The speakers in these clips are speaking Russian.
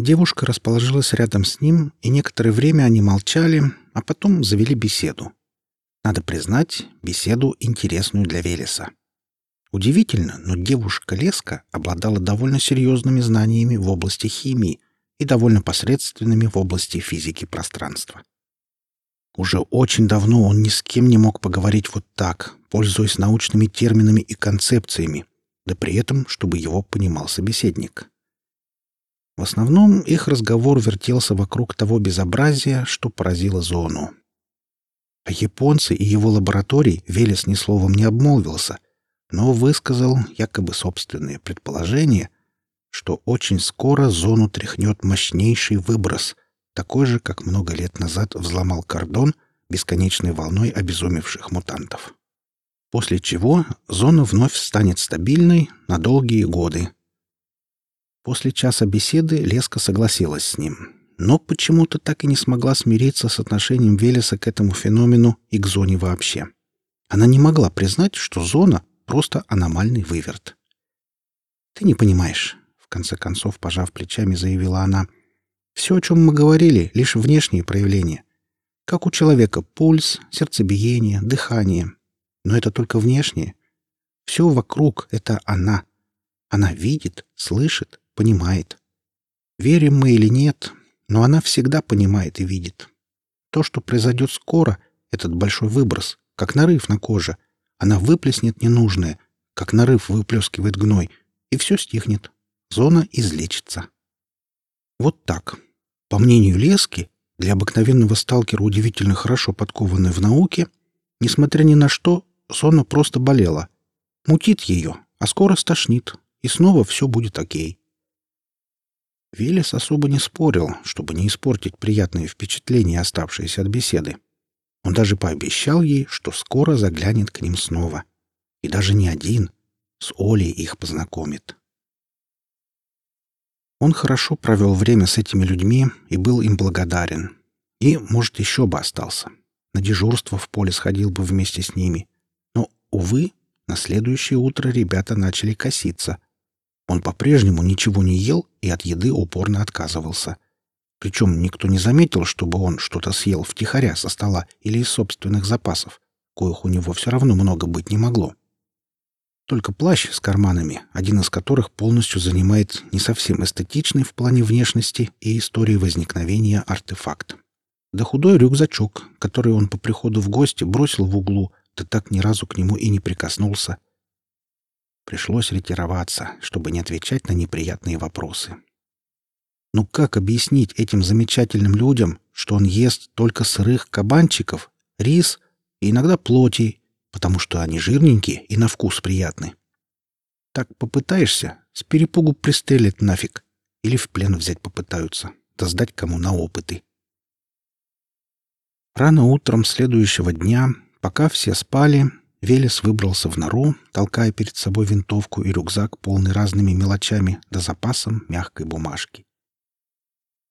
Девушка расположилась рядом с ним, и некоторое время они молчали, а потом завели беседу. Надо признать, беседу интересную для Велеса. Удивительно, но девушка Леска обладала довольно серьезными знаниями в области химии и довольно посредственными в области физики пространства. Уже очень давно он ни с кем не мог поговорить вот так, пользуясь научными терминами и концепциями, да при этом, чтобы его понимал собеседник. В основном их разговор вертелся вокруг того безобразия, что поразило зону. О японце и его лаборатории Велес ни словом не обмолвился, но высказал якобы собственные предположения, что очень скоро зону тряхнет мощнейший выброс, такой же, как много лет назад взломал кордон бесконечной волной обезумевших мутантов. После чего зона вновь станет стабильной на долгие годы. После часа беседы Леска согласилась с ним, но почему-то так и не смогла смириться с отношением Велеса к этому феномену и к зоне вообще. Она не могла признать, что зона — просто аномальный выверт. «Ты не понимаешь», — в конце концов, пожав плечами, заявила она — все, о чем мы говорили, лишь внешние проявления. Как у человека пульс, сердцебиение, дыхание. Но это только внешнее. Все вокруг — это она. Она видит, слышит, понимает. Верим мы или нет, но она всегда понимает и видит. То, что произойдет скоро, этот большой выброс, как нарыв на коже. Она выплеснет ненужное, как нарыв выплескивает гной, и все стихнет. Зона излечится. Вот так. По мнению Лески, для обыкновенного сталкера удивительно хорошо подкованной в науке, несмотря ни на что, Зона просто болела. Мутит ее, а скоро стошнит, и снова все будет окей. Велес особо не спорил, чтобы не испортить приятные впечатления, оставшиеся от беседы. Он даже пообещал ей, что скоро заглянет к ним снова. И даже не один, с Олей их познакомит. Он хорошо провел время с этими людьми и был им благодарен. И, может, еще бы остался. На дежурство в поле сходил бы вместе с ними. Но, увы, на следующее утро ребята начали коситься. Он по-прежнему ничего не ел и от еды упорно отказывался. Причем никто не заметил, чтобы он что-то съел втихаря со стола или из собственных запасов, коих у него все равно много быть не могло. Только плащ с карманами, один из которых полностью занимает не совсем эстетичный в плане внешности и истории возникновения артефакт. Да худой рюкзачок, который он по приходу в гости бросил в углу, да так ни разу к нему и не прикоснулся. Пришлось ретироваться, чтобы не отвечать на неприятные вопросы. Ну как объяснить этим замечательным людям, что он ест только сырых кабанчиков, рис и иногда плоти потому что они жирненькие и на вкус приятны. Так попытаешься, с перепугу пристрелят нафиг. Или в плен взять попытаются, да сдать кому на опыты. Рано утром следующего дня, пока все спали, Велес выбрался в нору, толкая перед собой винтовку и рюкзак, полный разными мелочами, да запасом мягкой бумажки.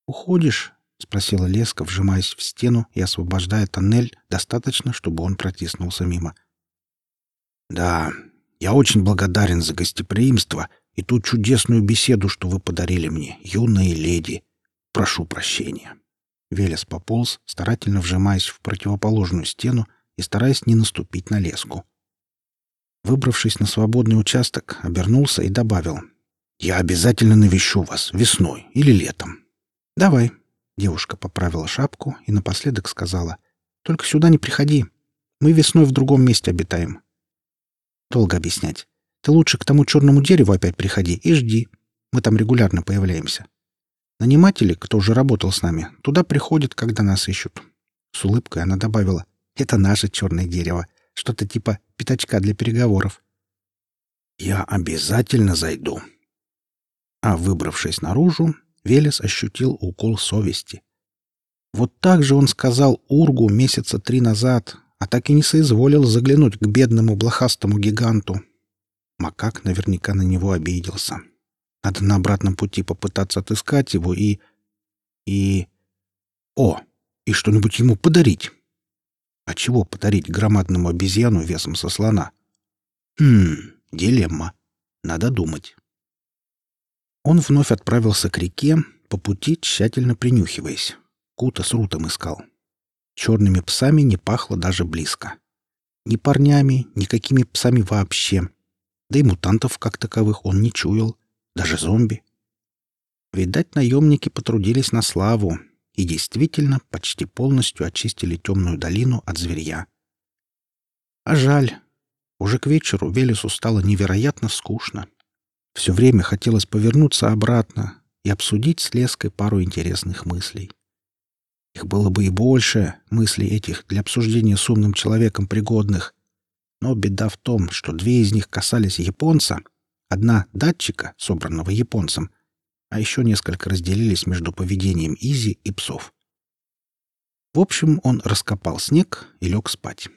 «Уходишь?» — спросила Леска, вжимаясь в стену и освобождая тоннель достаточно, чтобы он протиснулся мимо. — да, я очень благодарен за гостеприимство и ту чудесную беседу, что вы подарили мне, юные леди. Прошу прощения. Велес пополз, старательно вжимаясь в противоположную стену и стараясь не наступить на леску. Выбравшись на свободный участок, обернулся и добавил. «Я обязательно навещу вас весной или летом». «Давай». Девушка поправила шапку и напоследок сказала. «Только сюда не приходи. Мы весной в другом месте обитаем. Долго объяснять. Ты лучше к тому черному дереву опять приходи и жди. Мы там регулярно появляемся. Наниматели, кто уже работал с нами, туда приходят, когда нас ищут. С улыбкой она добавила. Это наше черное дерево. Что-то типа пятачка для переговоров. Я обязательно зайду. А выбравшись наружу, Велес ощутил укол совести. Вот так же он сказал Ургу месяца три назад, а так и не соизволил заглянуть к бедному блохастому гиганту. Макак наверняка на него обиделся. Надо на обратном пути попытаться отыскать его и... и... О, и что-нибудь ему подарить. А чего подарить громадному обезьяну весом со слона? Хм, дилемма. Надо думать. Он вновь отправился к реке, по пути тщательно принюхиваясь. Кута с Рутом искал. Черными псами не пахло даже близко. Ни парнями, ни какими псами вообще. Да и мутантов как таковых он не чуял. Даже зомби. Видать, наемники потрудились на славу и действительно почти полностью очистили темную долину от зверья. А жаль. Уже к вечеру Велесу стало невероятно скучно. Все время хотелось повернуться обратно и обсудить с Леской пару интересных мыслей. Их было бы и больше, мыслей этих, для обсуждения с умным человеком пригодных. Но беда в том, что две из них касались японца, одна — датчика, собранного японцем, а еще несколько разделились между поведением Изи и псов. В общем, он раскопал снег и лег спать.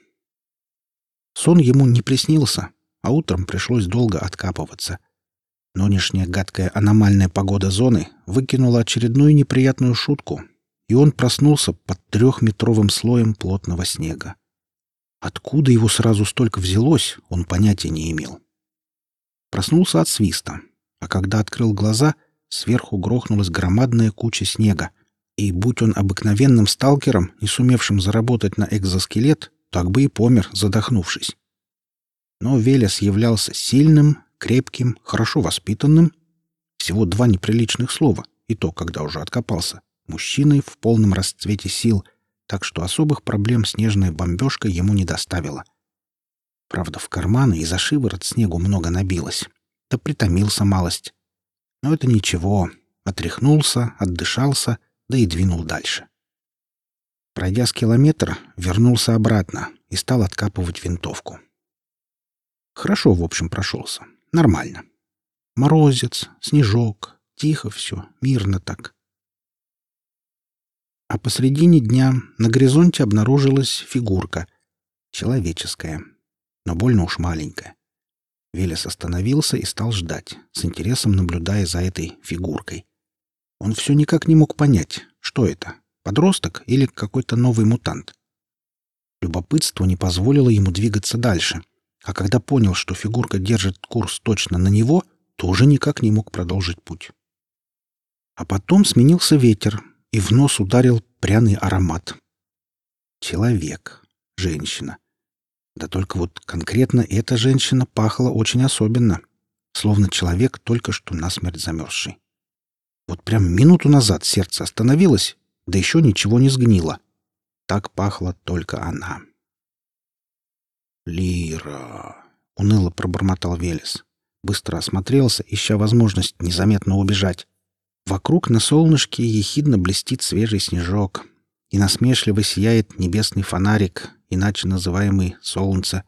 Сон ему не приснился, а утром пришлось долго откапываться. Нынешняя гадкая аномальная погода зоны выкинула очередную неприятную шутку, и он проснулся под трехметровым слоем плотного снега. Откуда его сразу столько взялось, он понятия не имел. Проснулся от свиста, а когда открыл глаза, сверху грохнулась громадная куча снега, и, будь он обыкновенным сталкером, не сумевшим заработать на экзоскелет, так бы и помер, задохнувшись. Но Велес являлся сильным, крепким, хорошо воспитанным. Всего два неприличных слова, и то, когда уже откопался. Мужчиной в полном расцвете сил, так что особых проблем снежная бомбежка ему не доставила. Правда, в карманы и за шиворот снегу много набилось. Да притомился малость. Но это ничего. Отряхнулся, отдышался, да и двинул дальше. Пройдя с километр, вернулся обратно и стал откапывать винтовку. Хорошо, в общем, прошелся. Нормально. Морозец, снежок, тихо все, мирно так. А посредине дня на горизонте обнаружилась фигурка. Человеческая, но больно уж маленькая. Велес остановился и стал ждать, с интересом наблюдая за этой фигуркой. Он все никак не мог понять, что это — подросток или какой-то новый мутант. Любопытство не позволило ему двигаться дальше, а когда понял, что фигурка держит курс точно на него, то уже никак не мог продолжить путь. А потом сменился ветер, и в нос ударил пряный аромат. Человек, женщина. Да только вот конкретно эта женщина пахла очень особенно, словно человек, только что насмерть замерзший. Вот прям минуту назад сердце остановилось, да еще ничего не сгнило. Так пахла только она. «Лира!» — уныло пробормотал Велес. Быстро осмотрелся, ища возможность незаметно убежать. Вокруг на солнышке ехидно блестит свежий снежок, и насмешливо сияет небесный фонарик, иначе называемый Солнце.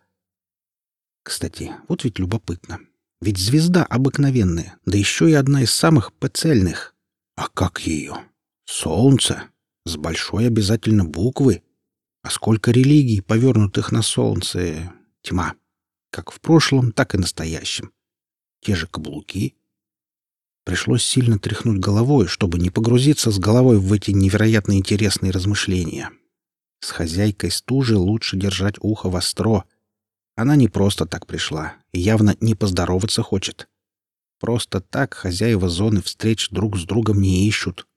Кстати, вот ведь любопытно. Ведь звезда обыкновенная, да еще и одна из самых поцельных. А как ее? Солнце. С большой обязательно буквы. А сколько религий, повернутых на солнце? Тьма. Как в прошлом, так и настоящем. Те же каблуки. Пришлось сильно тряхнуть головой, чтобы не погрузиться с головой в эти невероятно интересные размышления. С хозяйкой стужи лучше держать ухо востро. Она не просто так пришла и явно не поздороваться хочет. Просто так хозяева зоны встреч друг с другом не ищут.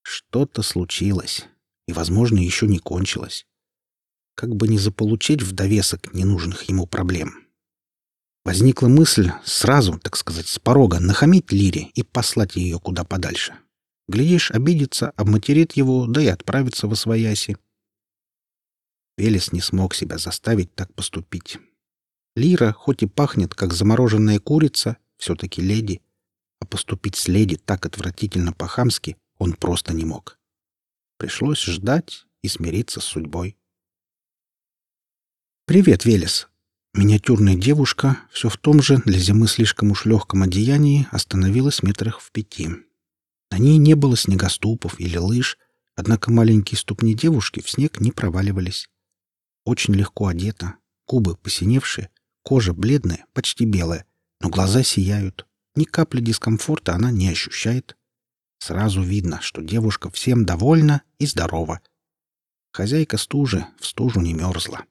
Что-то случилось, и, возможно, еще не кончилось. Как бы не заполучить в довесок ненужных ему проблем. Возникла мысль сразу, так сказать, с порога нахамить Лире и послать ее куда подальше. Глядишь, обидится, обматерит его, да и отправится в освояси. Велес не смог себя заставить так поступить. Лира, хоть и пахнет, как замороженная курица, все-таки леди, а поступить с леди так отвратительно по-хамски он просто не мог. Пришлось ждать и смириться с судьбой. «Привет, Велес!» Миниатюрная девушка, все в том же, для зимы слишком уж легком одеянии, остановилась метрах в пяти. На ней не было снегоступов или лыж, однако маленькие ступни девушки в снег не проваливались очень легко одета, губы посиневшие, кожа бледная, почти белая, но глаза сияют. Ни капли дискомфорта она не ощущает. Сразу видно, что девушка всем довольна и здорова. Хозяйка стужи в стужу не мерзла.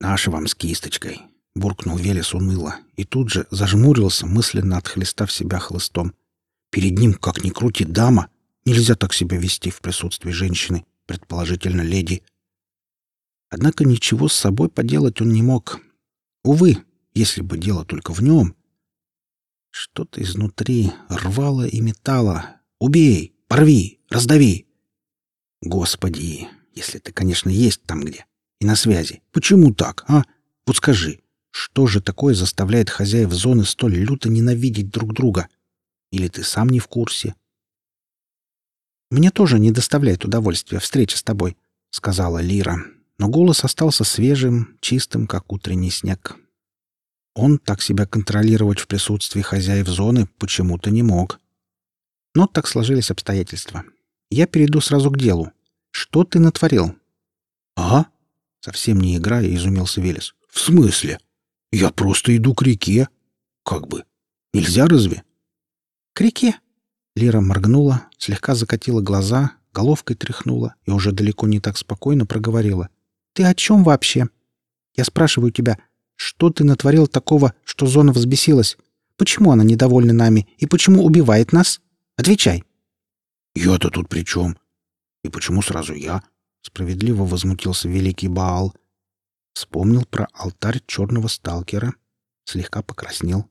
«Наша вам с кисточкой», — буркнул Велес уныло и тут же зажмурился, мысленно отхлестав себя хлыстом. Перед ним, как ни крути, дама. Нельзя так себя вести в присутствии женщины, предположительно леди. Однако ничего с собой поделать он не мог. Увы, если бы дело только в нем. Что-то изнутри рвало и метало. «Убей! Порви! Раздави!» Господи, если ты, конечно, есть там где и на связи. Почему так, а? Вот скажи, что же такое заставляет хозяев зоны столь люто ненавидеть друг друга? Или ты сам не в курсе? Мне тоже не доставляет удовольствия встреча с тобой, сказала Лира, но голос остался свежим, чистым, как утренний снег. Он так себя контролировать в присутствии хозяев зоны почему-то не мог. Но так сложились обстоятельства. Я перейду сразу к делу. Что ты натворил? А? Совсем не играя, изумился Велес. В смысле? Я просто иду к реке. Как бы. Нельзя разве? К реке. Лира моргнула, слегка закатила глаза, головкой тряхнула и уже далеко не так спокойно проговорила. Ты о чем вообще? Я спрашиваю тебя, что ты натворил такого, что зона взбесилась? Почему она недовольна нами и почему убивает нас? Отвечай. Я-то тут при чем? И почему сразу я? Справедливо возмутился великий Баал. Вспомнил про алтарь черного сталкера, слегка покраснел.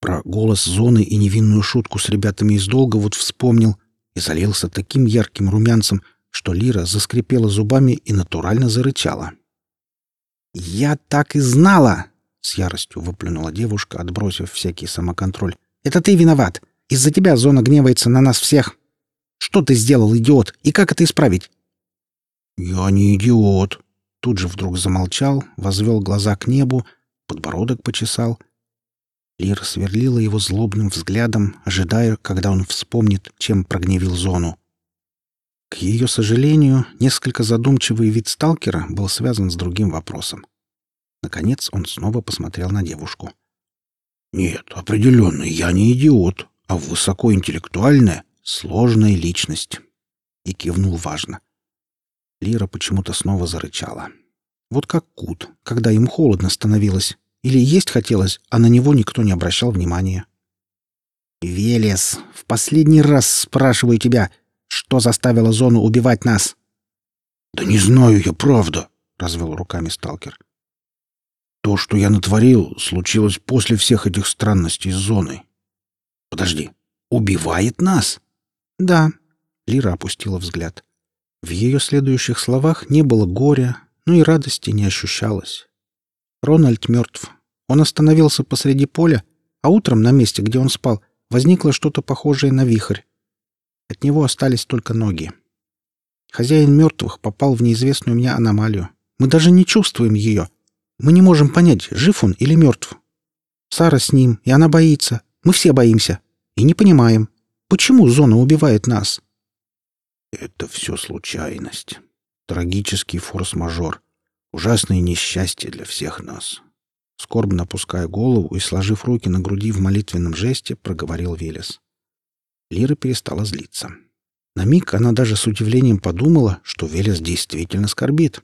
Про голос зоны и невинную шутку с ребятами из долга вот вспомнил и залился таким ярким румянцем, что Лира заскрипела зубами и натурально зарычала. «Я так и знала!» — с яростью выплюнула девушка, отбросив всякий самоконтроль. «Это ты виноват! Из-за тебя зона гневается на нас всех! Что ты сделал, идиот, и как это исправить?» «Я не идиот!» Тут же вдруг замолчал, возвел глаза к небу, подбородок почесал. Лира сверлила его злобным взглядом, ожидая, когда он вспомнит, чем прогневил зону. К ее сожалению, несколько задумчивый вид сталкера был связан с другим вопросом. Наконец он снова посмотрел на девушку. «Нет, определенно, я не идиот, а высокоинтеллектуальная, сложная личность». И кивнул важно. Лира почему-то снова зарычала. Вот как Кут, когда им холодно становилось. Или есть хотелось, а на него никто не обращал внимания. «Велес, в последний раз спрашиваю тебя, что заставило зону убивать нас?» «Да не знаю я, правда», — развел руками сталкер. «То, что я натворил, случилось после всех этих странностей с зоной». «Подожди, убивает нас?» «Да», — Лира опустила взгляд. В ее следующих словах не было горя, но и радости не ощущалось. Рональд мертв. Он остановился посреди поля, а утром на месте, где он спал, возникло что-то похожее на вихрь. От него остались только ноги. Хозяин мертвых попал в неизвестную мне аномалию. Мы даже не чувствуем ее. Мы не можем понять, жив он или мертв. Сара с ним, и она боится. Мы все боимся. И не понимаем, почему зона убивает нас. Это все случайность. Трагический форс-мажор. Ужасное несчастье для всех нас. Скорбно опуская голову и сложив руки на груди в молитвенном жесте, проговорил Велес. Лира перестала злиться. На миг она даже с удивлением подумала, что Велес действительно скорбит.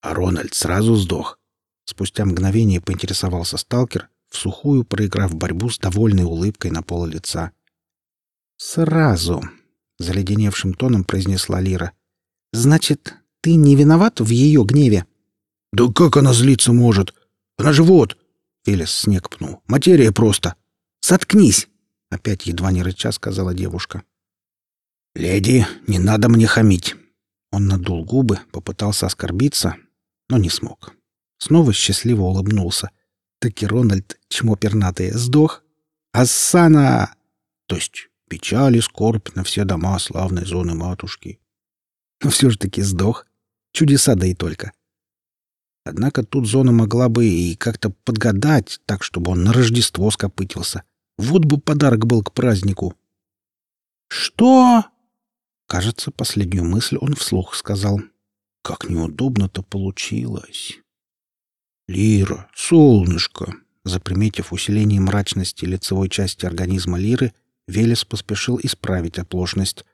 А Рональд сразу сдох. Спустя мгновение поинтересовался сталкер, в сухую проиграв борьбу с довольной улыбкой на пол лица. «Сразу!» — заледеневшим тоном произнесла Лира. «Значит, ты не виноват в ее гневе?» «Да как она злиться может? Она же вот...» Велес снег пнул. «Материя просто!» «Заткнись!» — опять едва не рыча сказала девушка. «Леди, не надо мне хамить!» Он надул губы, попытался оскорбиться, но не смог. Снова счастливо улыбнулся. Таки Рональд, чмо пернатое, сдох. «Ассана!» То есть Печаль и скорбь на все дома славной зоны матушки. Но все же таки сдох. Чудеса да и только. Однако тут зона могла бы и как-то подгадать, так, чтобы он на Рождество скопытился. Вот бы подарок был к празднику. «Что?» Кажется, последнюю мысль он вслух сказал. «Как неудобно-то получилось!» «Лира, солнышко!» Заприметив усиление мрачности лицевой части организма Лиры, Велес поспешил исправить оплошность.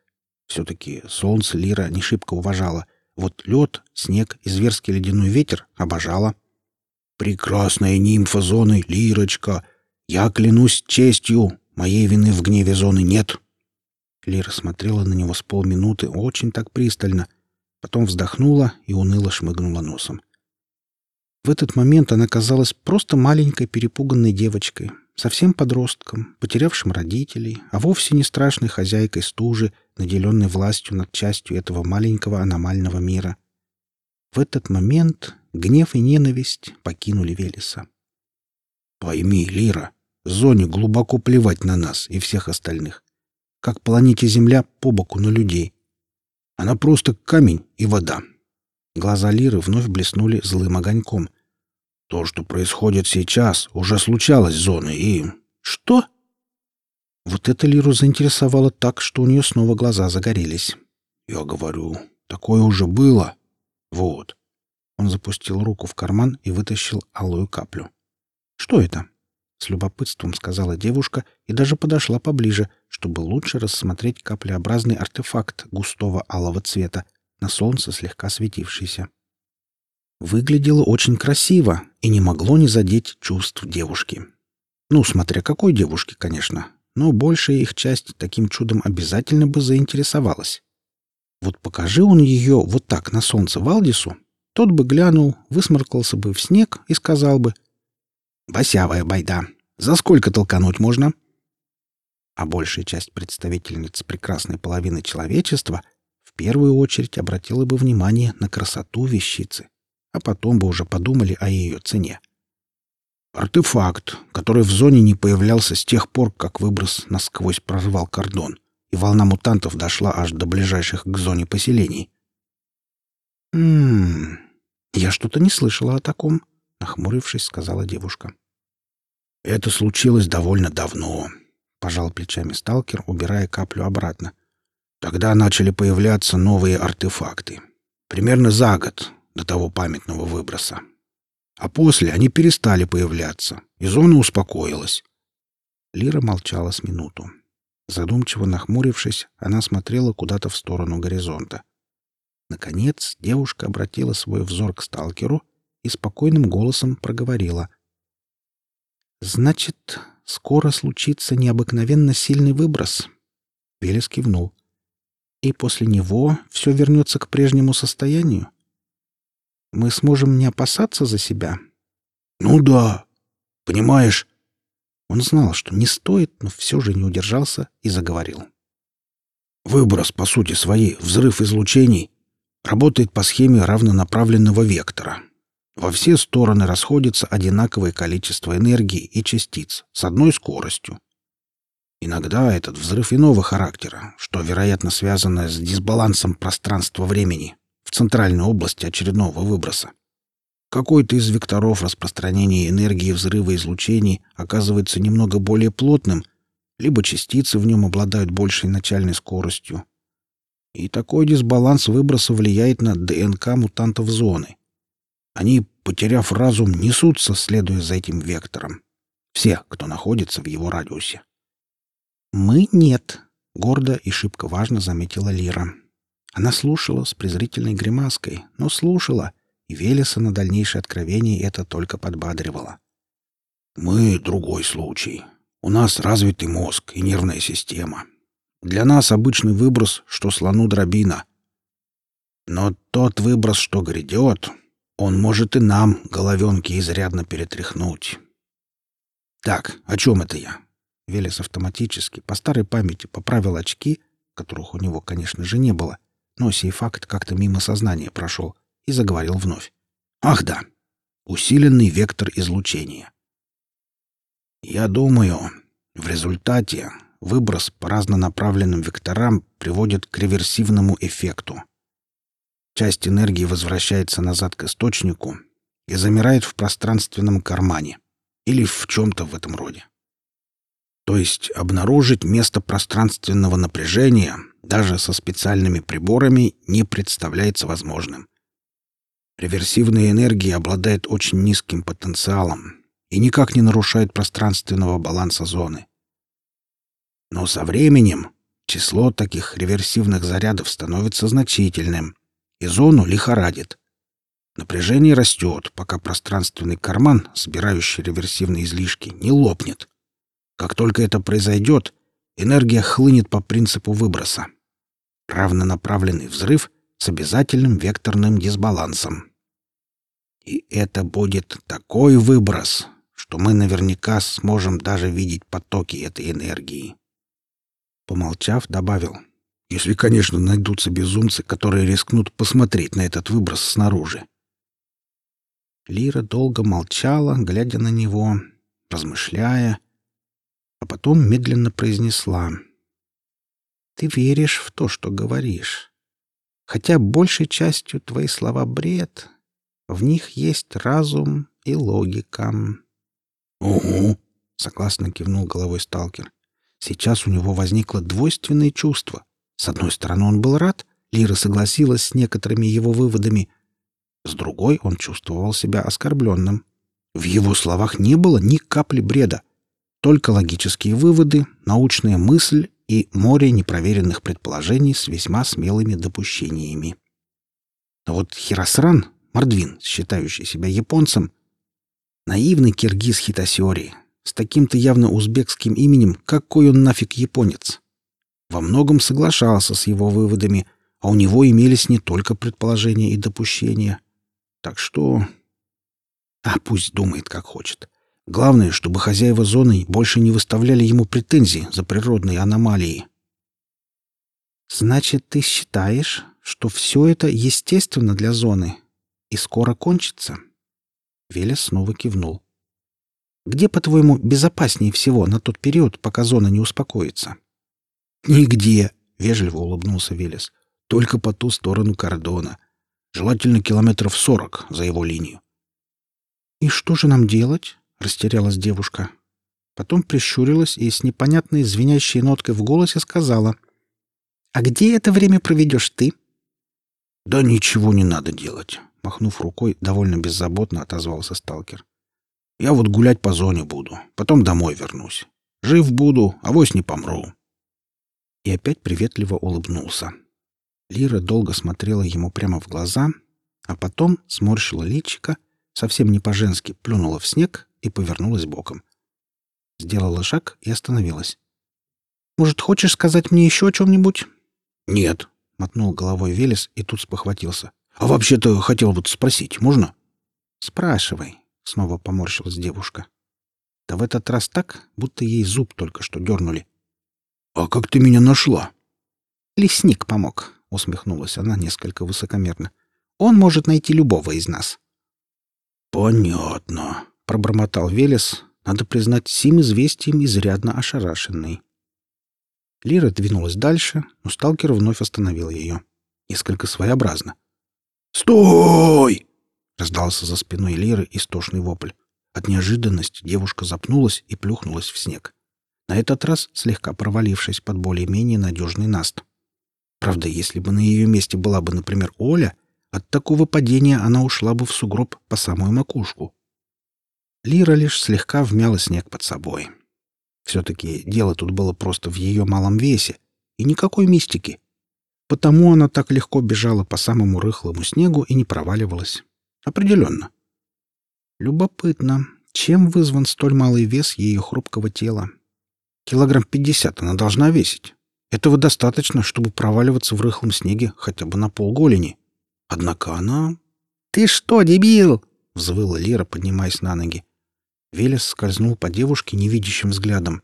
Все-таки солнце Лира не шибко уважала. Вот лед, снег и зверский ледяной ветер обожала. «Прекрасная нимфа зоны, Лирочка! Я клянусь честью, Моей вины в гневе зоны нет. Лира смотрела на него с полминуты очень так пристально, потом вздохнула и уныло шмыгнула носом. В этот момент она казалась просто маленькой перепуганной девочкой, совсем подростком, потерявшим родителей, а вовсе не страшной хозяйкой стужи, наделенной властью над частью этого маленького аномального мира. В этот момент гнев и ненависть покинули Велеса. «Пойми, Лира, зоне глубоко плевать на нас и всех остальных. Как планете Земля по боку на людей. Она просто камень и вода». Глаза Лиры вновь блеснули злым огоньком. То, что происходит сейчас, уже случалось с зоной, и... Что? Вот это Лиру заинтересовало так, что у нее снова глаза загорелись. Я говорю, такое уже было. Вот. Он запустил руку в карман и вытащил алую каплю. Что это? С любопытством сказала девушка и даже подошла поближе, чтобы лучше рассмотреть каплеобразный артефакт густого алого цвета, на солнце слегка светившийся выглядело очень красиво и не могло не задеть чувств девушки. Ну, смотря какой девушки, конечно, но большая их часть таким чудом обязательно бы заинтересовалась. Вот покажи он ее вот так на солнце Валдису, тот бы глянул, высморкался бы в снег и сказал бы «Босявая байда, за сколько толкануть можно?» А большая часть представительниц прекрасной половины человечества в первую очередь обратила бы внимание на красоту вещицы а потом бы уже подумали о ее цене. Артефакт, который в зоне не появлялся с тех пор, как выброс насквозь прорвал кордон, и волна мутантов дошла аж до ближайших к зоне поселений. «М-м, я что-то не слышала о таком», — нахмурившись, сказала девушка. «Это случилось довольно давно», — пожал плечами сталкер, убирая каплю обратно. «Тогда начали появляться новые артефакты. Примерно за год, до того памятного выброса. А после они перестали появляться, и зона успокоилась. Лира молчала с минуту. Задумчиво нахмурившись, она смотрела куда-то в сторону горизонта. Наконец девушка обратила свой взор к сталкеру и спокойным голосом проговорила. «Значит, скоро случится необыкновенно сильный выброс?» Велес кивнул. «И после него все вернется к прежнему состоянию?» мы сможем не опасаться за себя? Ну да. Понимаешь, он знал, что не стоит, но все же не удержался и заговорил. Выброс, по сути своей, взрыв излучений, работает по схеме равнонаправленного вектора. Во все стороны расходится одинаковое количество энергии и частиц с одной скоростью. Иногда этот взрыв иного характера, что, вероятно, связано с дисбалансом пространства-времени, центральной области очередного выброса. Какой-то из векторов распространения энергии взрыва излучений оказывается немного более плотным, либо частицы в нем обладают большей начальной скоростью. И такой дисбаланс выброса влияет на ДНК мутантов зоны. Они, потеряв разум, несутся, следуя за этим вектором. Все, кто находится в его радиусе. «Мы нет», — гордо и шибко важно заметила Лира. Она слушала с презрительной гримаской, но слушала, и Велеса на дальнейшее откровение это только подбадривало. «Мы — другой случай. У нас развитый мозг и нервная система. Для нас обычный выброс, что слону дробина. Но тот выброс, что грядет, он может и нам головенки изрядно перетряхнуть. Так, о чем это я? Велес автоматически, по старой памяти, поправил очки, которых у него, конечно же, не было, но сей факт как-то мимо сознания прошел и заговорил вновь. «Ах да! Усиленный вектор излучения. Я думаю, в результате выброс по разнонаправленным векторам приводит к реверсивному эффекту. Часть энергии возвращается назад к источнику и замирает в пространственном кармане или в чем-то в этом роде. То есть обнаружить место пространственного напряжения даже со специальными приборами не представляется возможным. Реверсивная энергия обладает очень низким потенциалом и никак не нарушает пространственного баланса зоны. Но со временем число таких реверсивных зарядов становится значительным, и зону лихорадит. Напряжение растет, пока пространственный карман, собирающий реверсивные излишки, не лопнет. Как только это произойдет, энергия хлынет по принципу выброса. Равнонаправленный взрыв с обязательным векторным дисбалансом. И это будет такой выброс, что мы наверняка сможем даже видеть потоки этой энергии. Помолчав, добавил, если, конечно, найдутся безумцы, которые рискнут посмотреть на этот выброс снаружи. Лира долго молчала, глядя на него, размышляя, а потом медленно произнесла. «Ты веришь в то, что говоришь. Хотя большей частью твои слова бред, в них есть разум и логика». «Угу», — согласно кивнул головой сталкер. Сейчас у него возникло двойственное чувство. С одной стороны, он был рад, Лира согласилась с некоторыми его выводами. С другой, он чувствовал себя оскорбленным. В его словах не было ни капли бреда. Только логические выводы, научная мысль и море непроверенных предположений с весьма смелыми допущениями. Но вот Хиросран, Мордвин, считающий себя японцем, наивный киргиз Хитосиори, с таким-то явно узбекским именем, какой он нафиг японец? Во многом соглашался с его выводами, а у него имелись не только предположения и допущения. Так что... А пусть думает, как хочет. Главное, чтобы хозяева зоны больше не выставляли ему претензий за природные аномалии. «Значит, ты считаешь, что все это естественно для зоны и скоро кончится?» Велес снова кивнул. «Где, по-твоему, безопаснее всего на тот период, пока зона не успокоится?» «Нигде», — вежливо улыбнулся Велес. «Только по ту сторону кордона. Желательно километров сорок за его линию. «И что же нам делать?» — растерялась девушка. Потом прищурилась и с непонятной звенящей ноткой в голосе сказала. «А где это время проведешь ты?» «Да ничего не надо делать», — махнув рукой, довольно беззаботно отозвался сталкер. «Я вот гулять по зоне буду, потом домой вернусь. Жив буду, а вось не помру». И опять приветливо улыбнулся. Лира долго смотрела ему прямо в глаза, а потом сморщила личико, совсем не по-женски плюнула в снег и повернулась боком. Сделала шаг и остановилась. «Может, хочешь сказать мне еще о чем-нибудь?» «Нет», — мотнул головой Велес и тут спохватился. «А вообще-то хотел вот спросить, можно?» «Спрашивай», — снова поморщилась девушка. Да в этот раз так, будто ей зуб только что дернули. «А как ты меня нашла?» «Лесник помог», усмехнулась она несколько высокомерно. Он может найти любого из нас. Понятно, пробормотал Велес, надо признать, сим известием изрядно ошарашенный. Лира двинулась дальше, но сталкер вновь остановил ее. Несколько своеобразно. «Стой!» — раздался за спиной Лиры истошный вопль. От неожиданности девушка запнулась и плюхнулась в снег. На этот раз слегка провалившись под более-менее надежный наст. Правда, если бы на ее месте была бы, например, Оля, от такого падения она ушла бы в сугроб по самую макушку. Лира лишь слегка вмяла снег под собой. Все-таки дело тут было просто в ее малом весе и никакой мистики. Потому она так легко бежала по самому рыхлому снегу и не проваливалась. Определенно. Любопытно, чем вызван столь малый вес ее хрупкого тела? Килограмм пятьдесят она должна весить. Этого достаточно, чтобы проваливаться в рыхлом снеге хотя бы на полголени. Однако она... «Ты что, дебил?» — взвыла Лера, поднимаясь на ноги. Велес скользнул по девушке невидящим взглядом.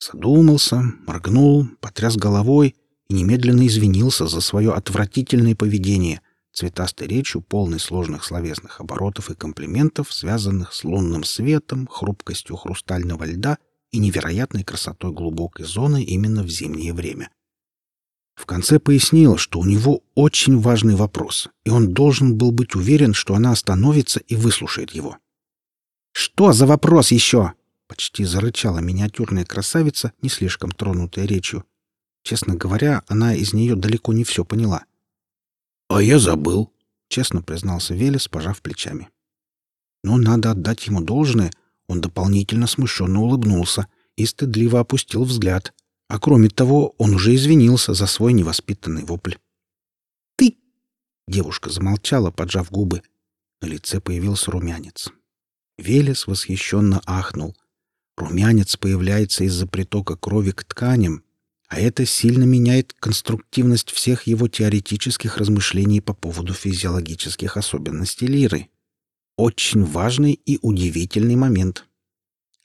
Задумался, моргнул, потряс головой и немедленно извинился за свое отвратительное поведение, цветастой речью, полной сложных словесных оборотов и комплиментов, связанных с лунным светом, хрупкостью хрустального льда — и невероятной красотой глубокой зоны именно в зимнее время. В конце пояснила, что у него очень важный вопрос, и он должен был быть уверен, что она остановится и выслушает его. «Что за вопрос еще?» — почти зарычала миниатюрная красавица, не слишком тронутая речью. Честно говоря, она из нее далеко не все поняла. «А я забыл», — честно признался Велес, пожав плечами. Но надо отдать ему должное, он дополнительно смущенно улыбнулся и стыдливо опустил взгляд. А кроме того, он уже извинился за свой невоспитанный вопль. «Ты!» — девушка замолчала, поджав губы. На лице появился румянец. Велес восхищенно ахнул. Румянец появляется из-за притока крови к тканям, а это сильно меняет конструктивность всех его теоретических размышлений по поводу физиологических особенностей лиры. Очень важный и удивительный момент.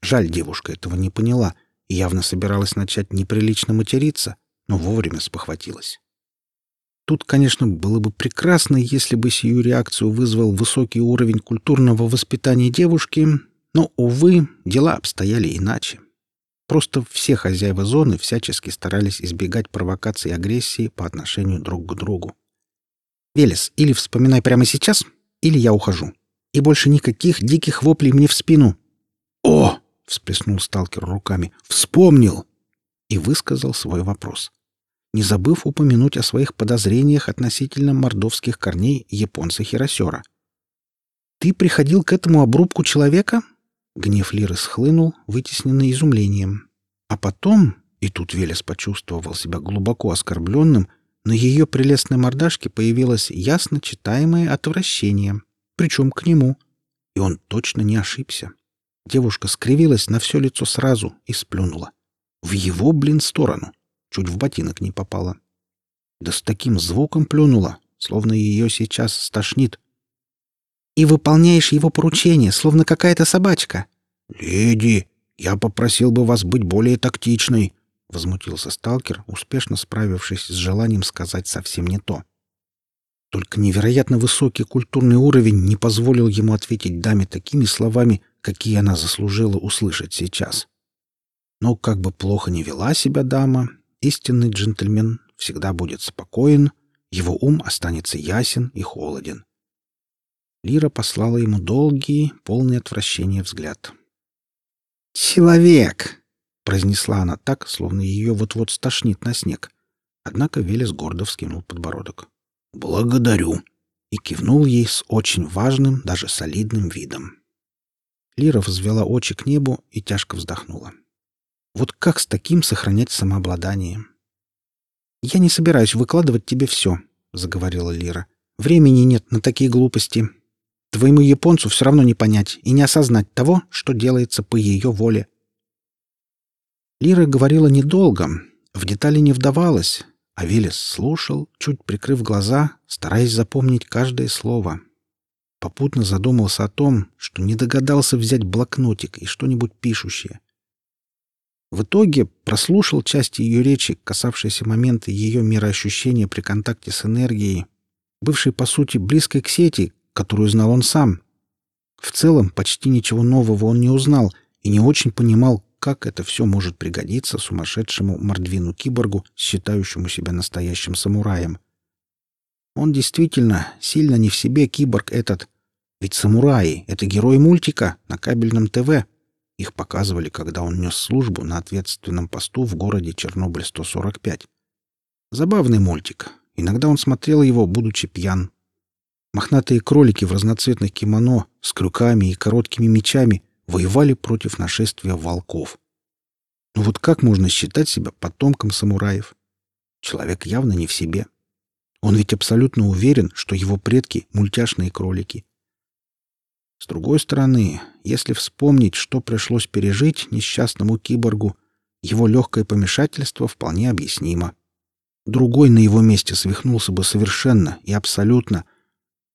Жаль, девушка этого не поняла и явно собиралась начать неприлично материться, но вовремя спохватилась. Тут, конечно, было бы прекрасно, если бы сию реакцию вызвал высокий уровень культурного воспитания девушки, но, увы, дела обстояли иначе. Просто все хозяева зоны всячески старались избегать провокаций и агрессии по отношению друг к другу. «Велес, или вспоминай прямо сейчас, или я ухожу. И больше никаких диких воплей мне в спину». «О!» — всплеснул сталкер руками. «Вспомнил!» И высказал свой вопрос, не забыв упомянуть о своих подозрениях относительно мордовских корней японца-хиросера. «Ты приходил к этому обрубку человека?» Гнев Лиры схлынул, вытесненный изумлением. А потом, и тут Велес почувствовал себя глубоко оскорбленным, на ее прелестной мордашке появилось ясно читаемое отвращение, причем к нему. И он точно не ошибся. Девушка скривилась на все лицо сразу и сплюнула. В его, блин, сторону. Чуть в ботинок не попала. Да с таким звуком плюнула, словно ее сейчас стошнит и выполняешь его поручения, словно какая-то собачка. «Леди, я попросил бы вас быть более тактичной», — возмутился сталкер, успешно справившись с желанием сказать совсем не то. Только невероятно высокий культурный уровень не позволил ему ответить даме такими словами, какие она заслужила услышать сейчас. Но как бы плохо ни вела себя дама, истинный джентльмен всегда будет спокоен, его ум останется ясен и холоден. Лира послала ему долгий, полный отвращения взгляд. «Человек!» — произнесла она так, словно ее вот-вот стошнит на снег. Однако Велес гордо вскинул подбородок. «Благодарю!» и кивнул ей с очень важным, даже солидным видом. Лира взвела очи к небу и тяжко вздохнула. Вот как с таким сохранять самообладание? «Я не собираюсь выкладывать тебе все», — заговорила Лира. «Времени нет на такие глупости. Твоему японцу все равно не понять и не осознать того, что делается по ее воле. Лира говорила недолго, в детали не вдавалась, а Велес слушал, чуть прикрыв глаза, стараясь запомнить каждое слово. Попутно задумался о том, что не догадался взять блокнотик и что-нибудь пишущее. В итоге прослушал часть ее речи, касавшиеся момента ее мироощущения при контакте с энергией, бывшей, по сути, близкой к сети, которую знал он сам. В целом, почти ничего нового он не узнал и не очень понимал, как это все может пригодиться сумасшедшему мордвину-киборгу, считающему себя настоящим самураем. Он действительно сильно не в себе киборг этот. Ведь самураи — это герои мультика на кабельном ТВ. Их показывали, когда он нес службу на ответственном посту в городе Чернобыль-145. Забавный мультик. Иногда он смотрел его, будучи пьян. Мохнатые кролики в разноцветных кимоно с крюками и короткими мечами воевали против нашествия волков. Но ну вот как можно считать себя потомком самураев? Человек явно не в себе. Он ведь абсолютно уверен, что его предки — мультяшные кролики. С другой стороны, если вспомнить, что пришлось пережить несчастному киборгу, его легкое помешательство вполне объяснимо. Другой на его месте свихнулся бы совершенно и абсолютно —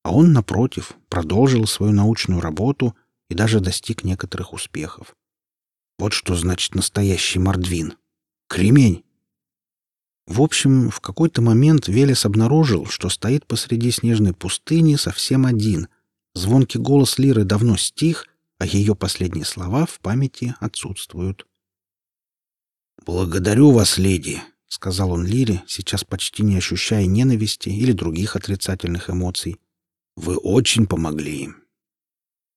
а он, напротив, продолжил свою научную работу и даже достиг некоторых успехов. Вот что значит настоящий мордвин. Кремень. В общем, в какой-то момент Велес обнаружил, что стоит посреди снежной пустыни совсем один. Звонкий голос Лиры давно стих, а ее последние слова в памяти отсутствуют. «Благодарю вас, леди», — сказал он Лире, сейчас почти не ощущая ненависти или других отрицательных эмоций. Вы очень помогли им.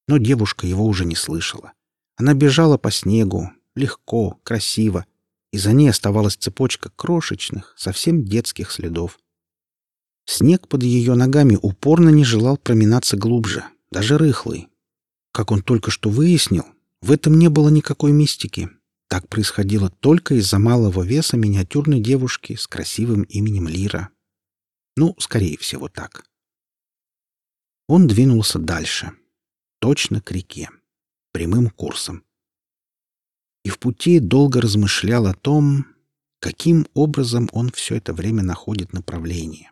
Но девушка его уже не слышала. Она бежала по снегу, легко, красиво, и за ней оставалась цепочка крошечных, совсем детских следов. Снег под ее ногами упорно не желал проминаться глубже, даже рыхлый. Как он только что выяснил, в этом не было никакой мистики. Так происходило только из-за малого веса миниатюрной девушки с красивым именем Лира. Ну, скорее всего, так. Он двинулся дальше, точно к реке, прямым курсом. И в пути долго размышлял о том, каким образом он все это время находит направление.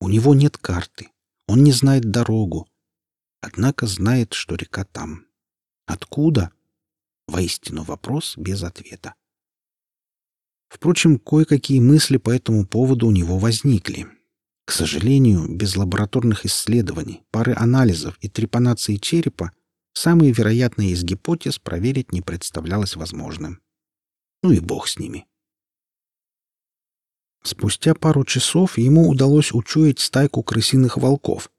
У него нет карты, он не знает дорогу, однако знает, что река там. Откуда? Воистину вопрос без ответа. Впрочем, кое-какие мысли по этому поводу у него возникли. К сожалению, без лабораторных исследований, пары анализов и трепанации черепа самые вероятные из гипотез проверить не представлялось возможным. Ну и бог с ними. Спустя пару часов ему удалось учуять стайку крысиных волков.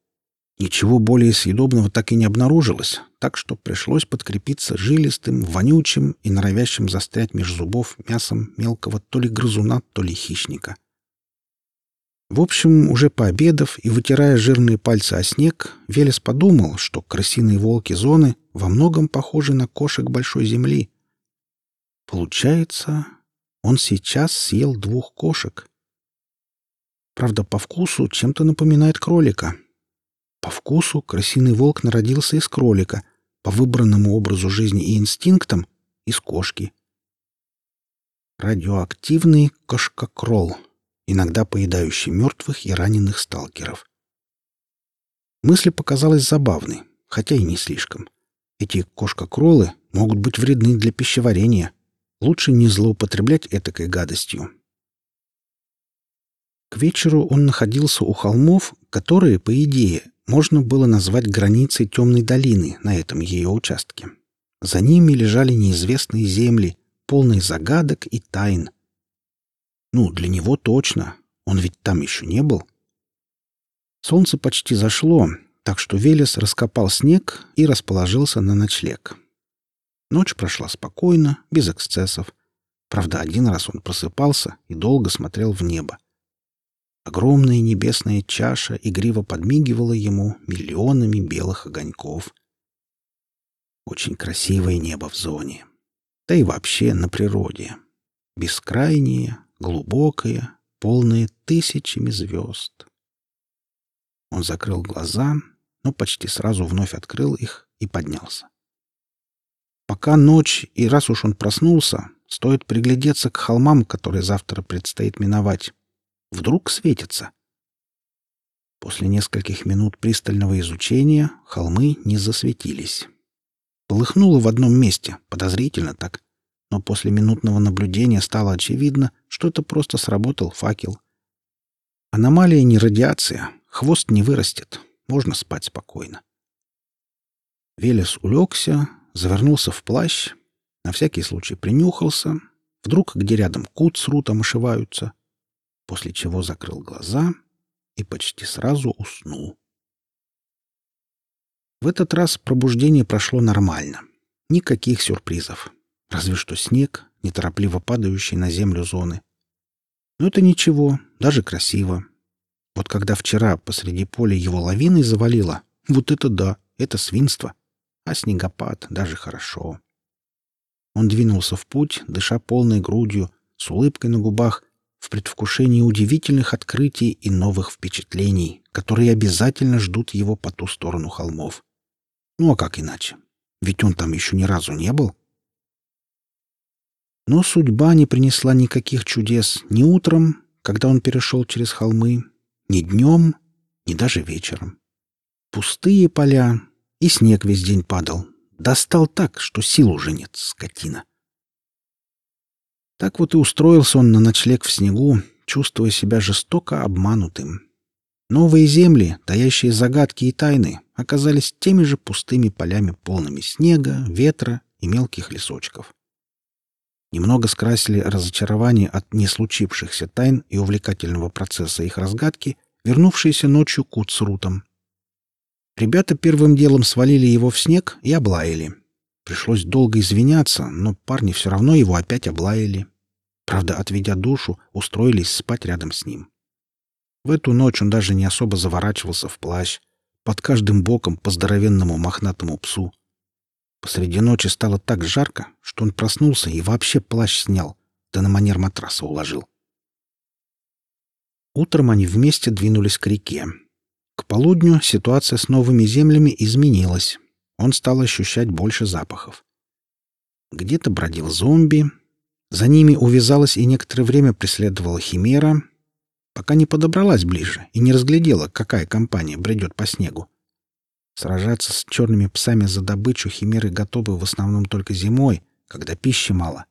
Ничего более съедобного так и не обнаружилось, так что пришлось подкрепиться жилистым, вонючим и норовящим застрять меж зубов мясом мелкого то ли грызуна, то ли хищника. В общем, уже пообедав и вытирая жирные пальцы о снег, Велес подумал, что крысиные волки зоны во многом похожи на кошек большой земли. Получается, он сейчас съел двух кошек. Правда, по вкусу чем-то напоминает кролика. По вкусу крысиный волк народился из кролика, по выбранному образу жизни и инстинктам — из кошки. Радиоактивный кошкокрол — иногда поедающий мертвых и раненых сталкеров. Мысль показалась забавной, хотя и не слишком. Эти кошка-кролы могут быть вредны для пищеварения. Лучше не злоупотреблять этакой гадостью. К вечеру он находился у холмов, которые, по идее, можно было назвать границей темной долины на этом ее участке. За ними лежали неизвестные земли, полные загадок и тайн — ну, для него точно. Он ведь там еще не был. Солнце почти зашло, так что Велес раскопал снег и расположился на ночлег. Ночь прошла спокойно, без эксцессов. Правда, один раз он просыпался и долго смотрел в небо. Огромная небесная чаша игриво подмигивала ему миллионами белых огоньков. Очень красивое небо в зоне. Да и вообще на природе. Бескрайнее, глубокое, полное тысячами звезд. Он закрыл глаза, но почти сразу вновь открыл их и поднялся. Пока ночь, и раз уж он проснулся, стоит приглядеться к холмам, которые завтра предстоит миновать. Вдруг светится. После нескольких минут пристального изучения холмы не засветились. Полыхнуло в одном месте, подозрительно так, но после минутного наблюдения стало очевидно, что это просто сработал факел. Аномалия не радиация, хвост не вырастет, можно спать спокойно. Велес улегся, завернулся в плащ, на всякий случай принюхался, вдруг где рядом кут с рутом ошиваются, после чего закрыл глаза и почти сразу уснул. В этот раз пробуждение прошло нормально. Никаких сюрпризов. Разве что снег, неторопливо падающий на землю зоны. Но это ничего, даже красиво. Вот когда вчера посреди поля его лавиной завалило, вот это да, это свинство. А снегопад даже хорошо. Он двинулся в путь, дыша полной грудью, с улыбкой на губах, в предвкушении удивительных открытий и новых впечатлений, которые обязательно ждут его по ту сторону холмов. Ну а как иначе? Ведь он там еще ни разу не был. Но судьба не принесла никаких чудес ни утром, когда он перешел через холмы, ни днем, ни даже вечером. Пустые поля, и снег весь день падал. Достал так, что сил уже нет, скотина. Так вот и устроился он на ночлег в снегу, чувствуя себя жестоко обманутым. Новые земли, таящие загадки и тайны, оказались теми же пустыми полями, полными снега, ветра и мелких лесочков немного скрасили разочарование от не случившихся тайн и увлекательного процесса их разгадки, вернувшиеся ночью Кут с Рутом. Ребята первым делом свалили его в снег и облаяли. Пришлось долго извиняться, но парни все равно его опять облаяли. Правда, отведя душу, устроились спать рядом с ним. В эту ночь он даже не особо заворачивался в плащ, под каждым боком по здоровенному мохнатому псу, Посреди ночи стало так жарко, что он проснулся и вообще плащ снял, да на манер матраса уложил. Утром они вместе двинулись к реке. К полудню ситуация с новыми землями изменилась. Он стал ощущать больше запахов. Где-то бродил зомби. За ними увязалась и некоторое время преследовала химера, пока не подобралась ближе и не разглядела, какая компания бредет по снегу. Сражаться с черными псами за добычу химеры готовы в основном только зимой, когда пищи мало.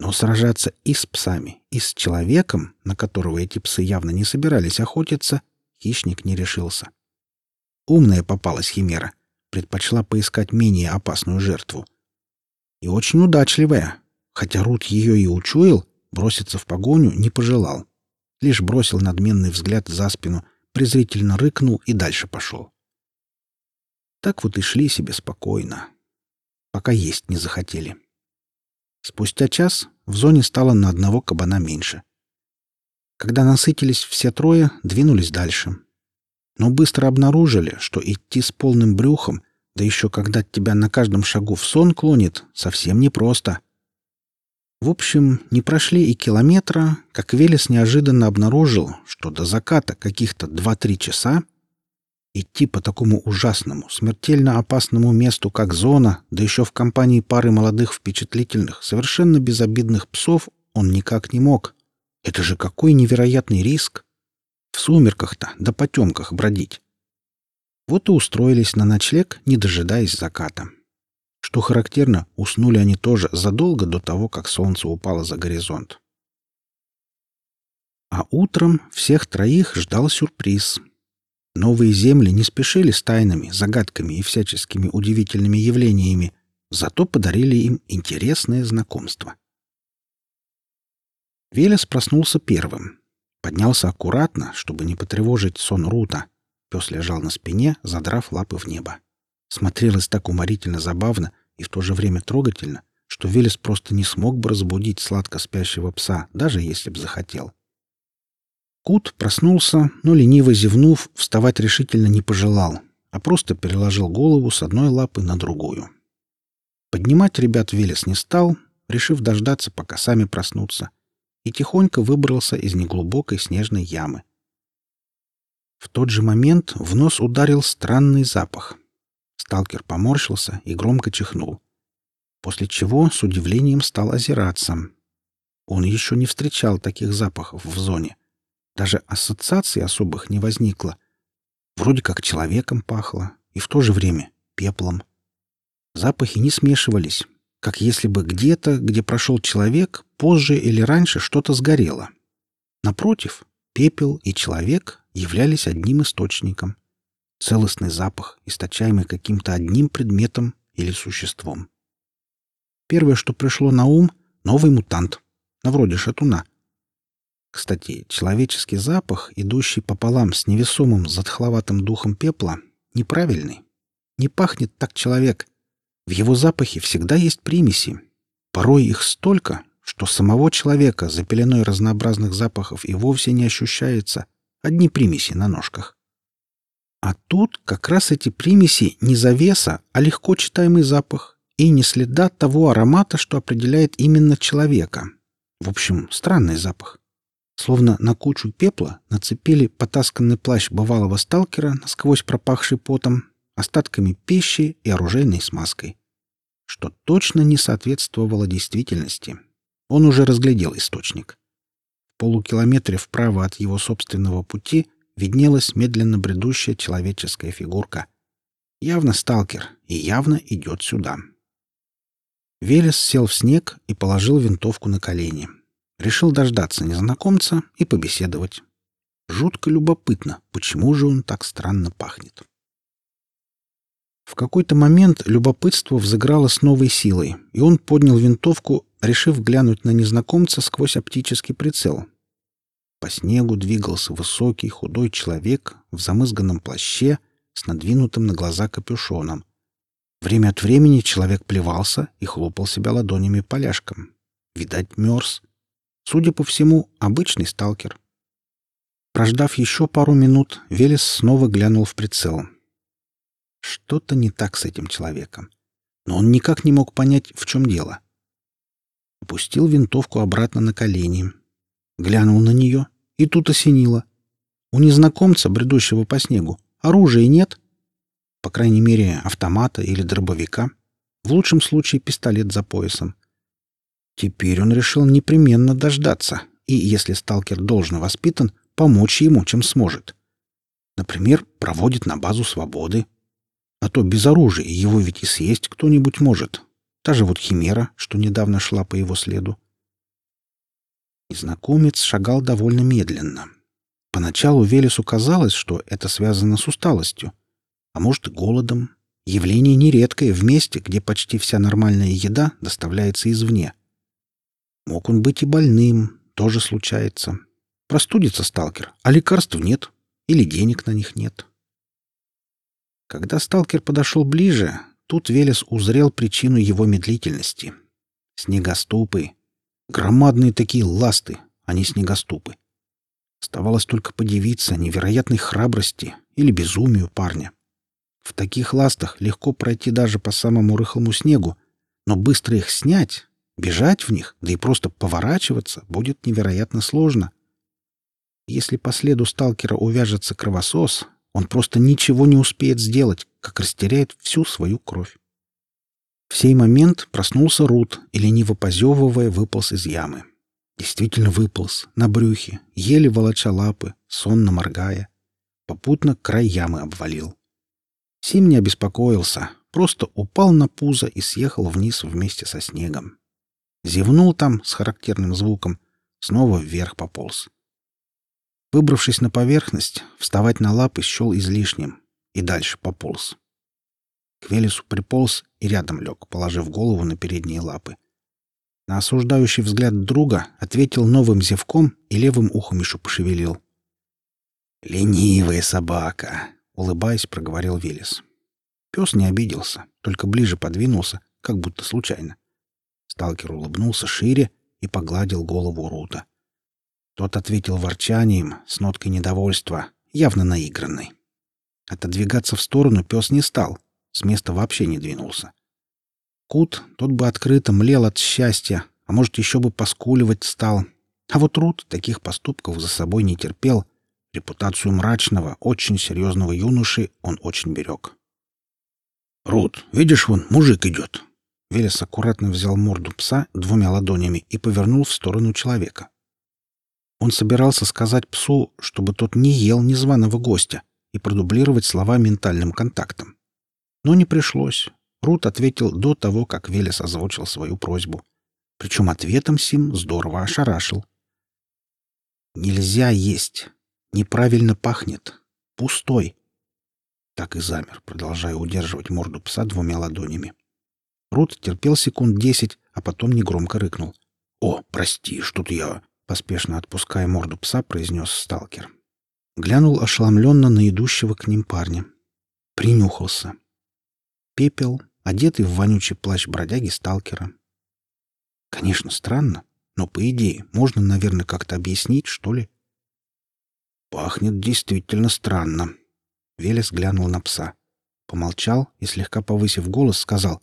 Но сражаться и с псами, и с человеком, на которого эти псы явно не собирались охотиться, хищник не решился. Умная попалась химера, предпочла поискать менее опасную жертву. И очень удачливая, хотя Рут ее и учуял, броситься в погоню не пожелал. Лишь бросил надменный взгляд за спину, презрительно рыкнул и дальше пошел. Так вот и шли себе спокойно, пока есть не захотели. Спустя час в зоне стало на одного кабана меньше. Когда насытились все трое, двинулись дальше. Но быстро обнаружили, что идти с полным брюхом да еще когда тебя на каждом шагу в сон клонит, совсем непросто. В общем, не прошли и километра, как Велес неожиданно обнаружил, что до заката каких-то 2-3 часа идти по такому ужасному, смертельно опасному месту, как зона, да еще в компании пары молодых впечатлительных, совершенно безобидных псов, он никак не мог. Это же какой невероятный риск! В сумерках-то, да потемках бродить. Вот и устроились на ночлег, не дожидаясь заката. Что характерно, уснули они тоже задолго до того, как солнце упало за горизонт. А утром всех троих ждал сюрприз. Новые земли не спешили с тайнами, загадками и всяческими удивительными явлениями, зато подарили им интересное знакомство. Велес проснулся первым. Поднялся аккуратно, чтобы не потревожить сон Рута. Пес лежал на спине, задрав лапы в небо. Смотрелось так уморительно забавно и в то же время трогательно, что Велес просто не смог бы разбудить сладко спящего пса, даже если б захотел. Кут проснулся, но лениво зевнув, вставать решительно не пожелал, а просто переложил голову с одной лапы на другую. Поднимать ребят Велес не стал, решив дождаться, пока сами проснутся, и тихонько выбрался из неглубокой снежной ямы. В тот же момент в нос ударил странный запах. Сталкер поморщился и громко чихнул. После чего с удивлением стал озираться. Он еще не встречал таких запахов в зоне. Даже ассоциаций особых не возникло. Вроде как человеком пахло, и в то же время пеплом. Запахи не смешивались, как если бы где-то, где прошел человек, позже или раньше что-то сгорело. Напротив, пепел и человек являлись одним источником. Целостный запах, источаемый каким-то одним предметом или существом. Первое, что пришло на ум — новый мутант, на вроде шатуна. Кстати, человеческий запах, идущий пополам с невесомым затхловатым духом пепла, неправильный. Не пахнет так человек. В его запахе всегда есть примеси. Порой их столько, что самого человека за пеленой разнообразных запахов и вовсе не ощущается, одни примеси на ножках. А тут как раз эти примеси не завеса, а легко читаемый запах и не следа того аромата, что определяет именно человека. В общем, странный запах. Словно на кучу пепла нацепили потасканный плащ бывалого сталкера, насквозь пропахший потом, остатками пищи и оружейной смазкой. Что точно не соответствовало действительности. Он уже разглядел источник полукилометре вправо от его собственного пути виднелась медленно бредущая человеческая фигурка. Явно сталкер и явно идет сюда. Велес сел в снег и положил винтовку на колени. Решил дождаться незнакомца и побеседовать. Жутко любопытно, почему же он так странно пахнет. В какой-то момент любопытство взыграло с новой силой, и он поднял винтовку, решив глянуть на незнакомца сквозь оптический прицел, по снегу двигался высокий худой человек в замызганном плаще с надвинутым на глаза капюшоном. Время от времени человек плевался и хлопал себя ладонями поляшком. Видать, мерз. Судя по всему, обычный сталкер. Прождав еще пару минут, Велес снова глянул в прицел. Что-то не так с этим человеком. Но он никак не мог понять, в чем дело. Опустил винтовку обратно на колени. Глянул на нее и тут осенило. У незнакомца, бредущего по снегу, оружия нет. По крайней мере, автомата или дробовика. В лучшем случае пистолет за поясом. Теперь он решил непременно дождаться и, если сталкер должно воспитан, помочь ему, чем сможет. Например, проводит на базу свободы. А то без оружия его ведь и съесть кто-нибудь может. Та же вот химера, что недавно шла по его следу. Незнакомец шагал довольно медленно. Поначалу Велесу казалось, что это связано с усталостью, а может голодом. Явление нередкое в месте, где почти вся нормальная еда доставляется извне. Мог он быть и больным, тоже случается. Простудится сталкер, а лекарств нет или денег на них нет. Когда сталкер подошел ближе, тут Велес узрел причину его медлительности. Снегоступы. Громадные такие ласты, а не снегоступы. Оставалось только подивиться невероятной храбрости или безумию парня. В таких ластах легко пройти даже по самому рыхлому снегу, но быстро их снять, бежать в них, да и просто поворачиваться будет невероятно сложно. Если по следу сталкера увяжется кровосос, он просто ничего не успеет сделать, как растеряет всю свою кровь. В сей момент проснулся Рут и, лениво позевывая, выполз из ямы. Действительно выполз, на брюхе, еле волоча лапы, сонно моргая. Попутно край ямы обвалил. Сим не обеспокоился, просто упал на пузо и съехал вниз вместе со снегом. Зевнул там с характерным звуком, снова вверх пополз. Выбравшись на поверхность, вставать на лапы счел излишним и дальше пополз. К Велесу приполз и рядом лег, положив голову на передние лапы. На осуждающий взгляд друга ответил новым зевком и левым ухом еще пошевелил. «Ленивая собака!» — улыбаясь, проговорил Велес. Пес не обиделся, только ближе подвинулся, как будто случайно. Сталкер улыбнулся шире и погладил голову Рута. Тот ответил ворчанием, с ноткой недовольства, явно наигранной. Отодвигаться в сторону пес не стал, с места вообще не двинулся. Кут, тот бы открыто млел от счастья, а может, еще бы поскуливать стал. А вот Рут таких поступков за собой не терпел Репутацию мрачного, очень серьезного юноши он очень берег. «Рут, видишь, вон мужик идет!» Велес аккуратно взял морду пса двумя ладонями и повернул в сторону человека. Он собирался сказать псу, чтобы тот не ел незваного гостя, и продублировать слова ментальным контактом. Но не пришлось. Рут ответил до того, как Велес озвучил свою просьбу. Причем ответом Сим здорово ошарашил. «Нельзя есть. Неправильно пахнет. Пустой. Так и замер, продолжая удерживать морду пса двумя ладонями. Рут терпел секунд десять, а потом негромко рыкнул. «О, прости, что-то я...» Поспешно отпуская морду пса, произнес сталкер. Глянул ошеломленно на идущего к ним парня. Принюхался. Пепел, одетый в вонючий плащ бродяги сталкера. Конечно, странно, но, по идее, можно, наверное, как-то объяснить, что ли. Пахнет действительно странно. Велес глянул на пса. Помолчал и, слегка повысив голос, сказал.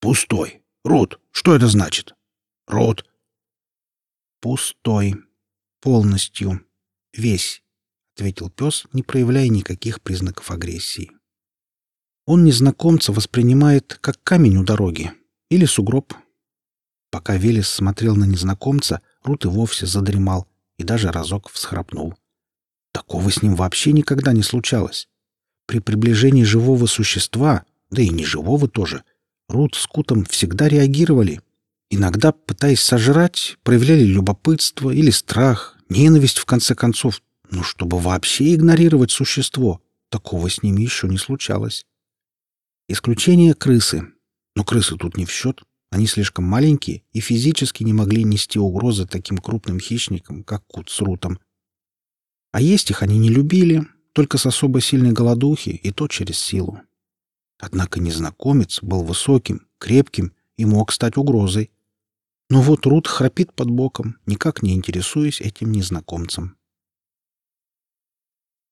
«Пустой. Рот, что это значит? Рот». «Пустой. Полностью. Весь», — ответил пес, не проявляя никаких признаков агрессии. Он незнакомца воспринимает как камень у дороги или сугроб. Пока Велес смотрел на незнакомца, Рут и вовсе задремал и даже разок всхрапнул. Такого с ним вообще никогда не случалось. При приближении живого существа, да и неживого тоже, Рут с Кутом всегда реагировали. Иногда, пытаясь сожрать, проявляли любопытство или страх, ненависть, в конце концов. Но чтобы вообще игнорировать существо, такого с ними еще не случалось. Исключение крысы. Но крысы тут не в счет. Они слишком маленькие и физически не могли нести угрозы таким крупным хищникам, как Кут с Рутом. А есть их они не любили, только с особо сильной голодухи и то через силу. Однако незнакомец был высоким, крепким и мог стать угрозой. Но вот Рут храпит под боком, никак не интересуясь этим незнакомцем.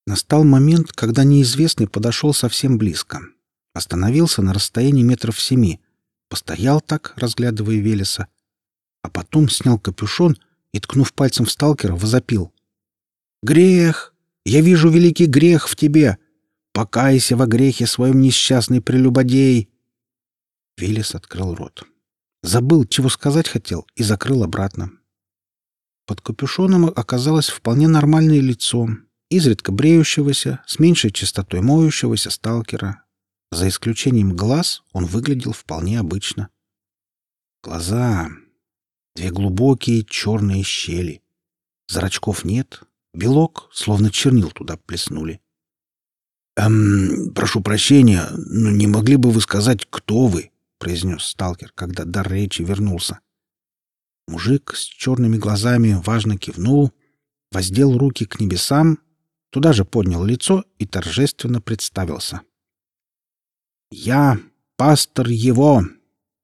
Настал момент, когда неизвестный подошел совсем близко. Остановился на расстоянии метров семи, постоял так, разглядывая Велеса, а потом снял капюшон и, ткнув пальцем в сталкера, возопил. Грех! Я вижу великий грех в тебе! Покайся во грехе своем несчастный прелюбодей!» Велес открыл рот. Забыл, чего сказать хотел, и закрыл обратно. Под капюшоном оказалось вполне нормальное лицо, изредка бреющегося, с меньшей частотой моющегося сталкера. За исключением глаз он выглядел вполне обычно. Глаза. Две глубокие черные щели. Зрачков нет. Белок, словно чернил туда плеснули. «Эм, прошу прощения, но не могли бы вы сказать, кто вы?» — произнес сталкер, когда дар речи вернулся. Мужик с черными глазами важно кивнул, воздел руки к небесам, туда же поднял лицо и торжественно представился. «Я — пастор его,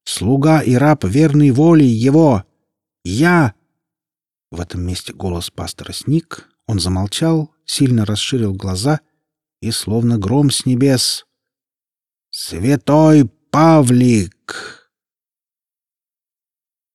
слуга и раб верной воли его. Я...» В этом месте голос пастора сник, он замолчал, сильно расширил глаза и, словно гром с небес, «Святой Павлик!»